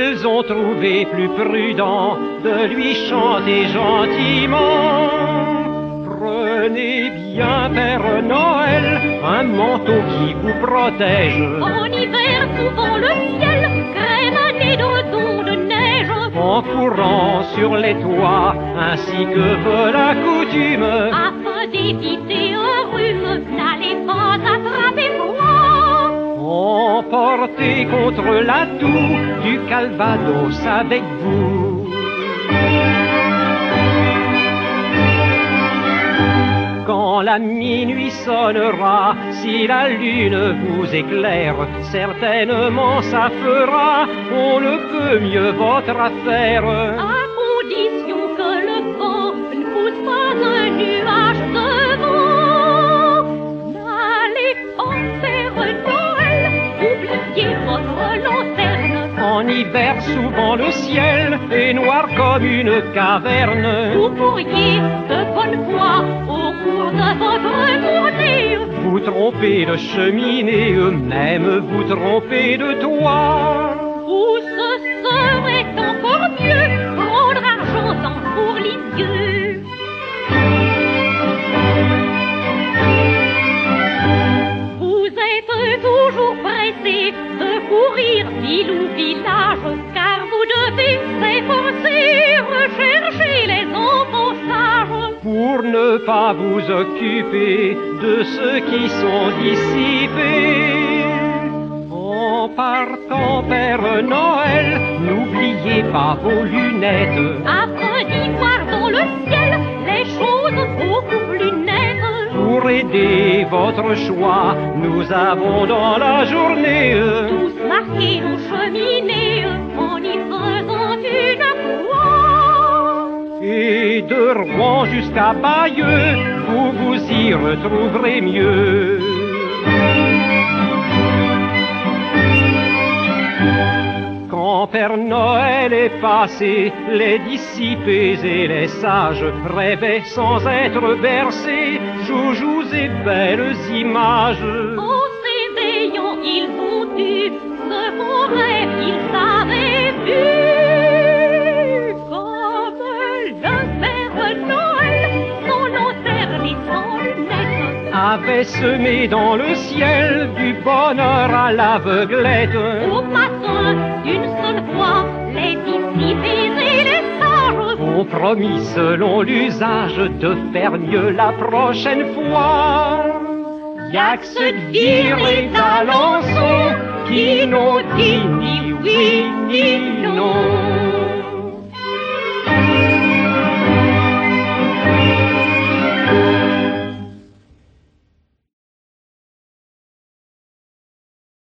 Ils ont trouvé plus prudent de lui chanter gentiment. Prenez bien, Père Noël, un manteau qui vous protège. En hiver, souvent le ciel crème de dons de neige. En courant sur les toits, ainsi que veut la coutume. Afin d'éviter un rhume, n'allez pas attraper froid. Emportez contre la toux Calvados avec vous. Quand la minuit sonnera, si la lune vous éclaire, certainement ça fera, on ne peut mieux votre affaire. À Hiver, souvent le ciel est noir comme une caverne. Vous pourriez, de bonne foi, au cours de votre tournée, Vous trompez de cheminée, même vous trompez de toit. ou ce serait encore mieux, prendre argent dans pour. Vous êtes toujours pressé de courir ville ou village, car vous devez s'efforcer, rechercher les enfants sages. Pour ne pas vous occuper de ceux qui sont dissipés. En partant vers Noël, n'oubliez pas vos lunettes. Aider votre choix, nous avons dans la journée Tous marquer nos cheminées en y faisant une croix. et de Rouen jusqu'à Bayeux, vous vous y retrouverez mieux. Père Noël est passé, les dissipés et les sages rêvaient sans être bercés, joujoux et belles images. En avait semé dans le ciel du bonheur à l'aveuglette. Au matin, d'une seule fois, les dissipés et les sages ont promis selon l'usage de faire mieux la prochaine fois. Y'a que ceux de Vire et d'Alençon qui n'ont dit ni.